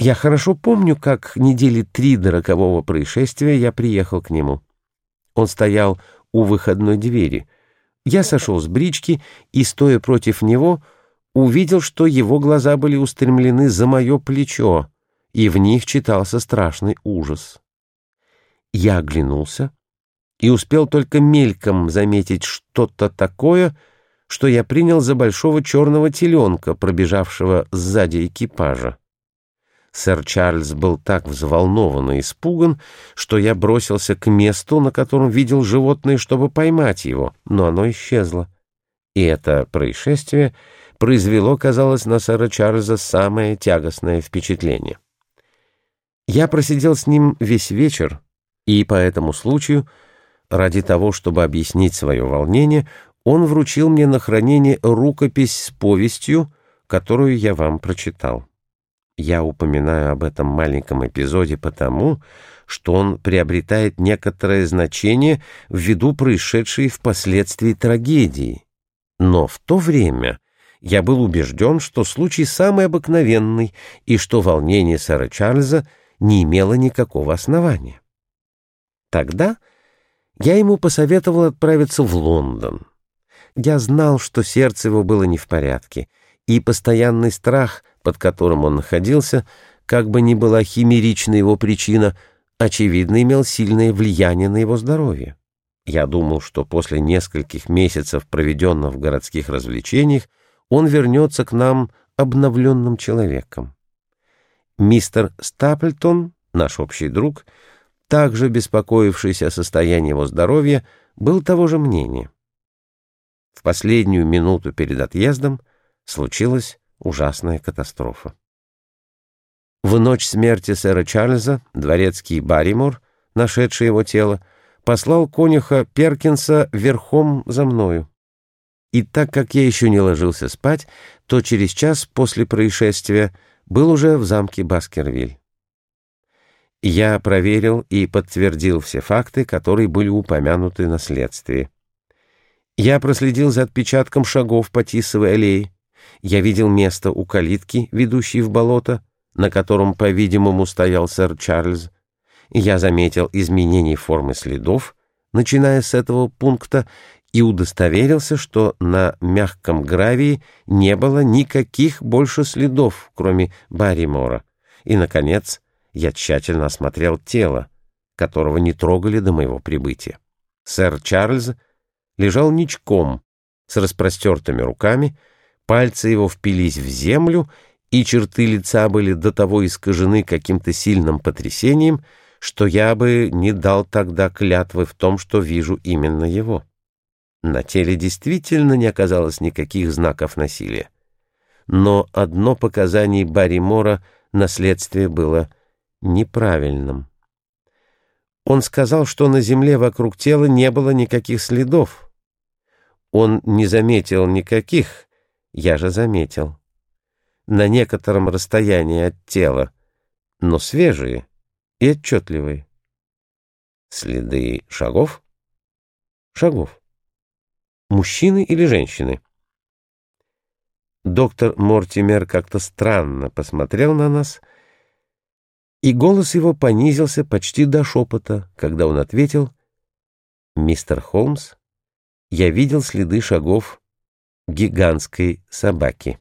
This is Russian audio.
Я хорошо помню, как недели три до рокового происшествия я приехал к нему. Он стоял у выходной двери. Я сошел с брички и, стоя против него, увидел, что его глаза были устремлены за мое плечо, и в них читался страшный ужас. Я оглянулся и успел только мельком заметить что-то такое, что я принял за большого черного теленка, пробежавшего сзади экипажа. Сэр Чарльз был так взволнован и испуган, что я бросился к месту, на котором видел животное, чтобы поймать его, но оно исчезло. И это происшествие произвело, казалось, на сэра Чарльза самое тягостное впечатление. Я просидел с ним весь вечер, и по этому случаю, ради того, чтобы объяснить свое волнение, он вручил мне на хранение рукопись с повестью, которую я вам прочитал. Я упоминаю об этом маленьком эпизоде потому, что он приобретает некоторое значение ввиду происшедшей впоследствии трагедии. Но в то время я был убежден, что случай самый обыкновенный и что волнение сэра Чарльза не имело никакого основания. Тогда я ему посоветовал отправиться в Лондон. Я знал, что сердце его было не в порядке, и постоянный страх под которым он находился, как бы ни была химерична его причина, очевидно имел сильное влияние на его здоровье. Я думал, что после нескольких месяцев, проведенных в городских развлечениях, он вернется к нам обновленным человеком. Мистер Стаплтон, наш общий друг, также беспокоившийся о состоянии его здоровья, был того же мнения. В последнюю минуту перед отъездом случилось ужасная катастрофа. В ночь смерти сэра Чарльза дворецкий Барримор, нашедший его тело, послал конюха Перкинса верхом за мною. И так как я еще не ложился спать, то через час после происшествия был уже в замке Баскервиль. Я проверил и подтвердил все факты, которые были упомянуты на следствии. Я проследил за отпечатком шагов по Тисовой аллее, я видел место у калитки, ведущей в болото, на котором, по-видимому, стоял сэр Чарльз. Я заметил изменение формы следов, начиная с этого пункта, и удостоверился, что на мягком гравии не было никаких больше следов, кроме Барримора. И, наконец, я тщательно осмотрел тело, которого не трогали до моего прибытия. Сэр Чарльз лежал ничком, с распростертыми руками, Пальцы его впились в землю, и черты лица были до того искажены каким-то сильным потрясением, что я бы не дал тогда клятвы в том, что вижу именно его. На теле действительно не оказалось никаких знаков насилия. Но одно показание Барри Мора на следствие было неправильным. Он сказал, что на земле вокруг тела не было никаких следов. Он не заметил никаких, я же заметил. На некотором расстоянии от тела, но свежие и отчетливые. Следы шагов? Шагов. Мужчины или женщины? Доктор Мортимер как-то странно посмотрел на нас, и голос его понизился почти до шепота, когда он ответил «Мистер Холмс, я видел следы шагов гигантской собаки.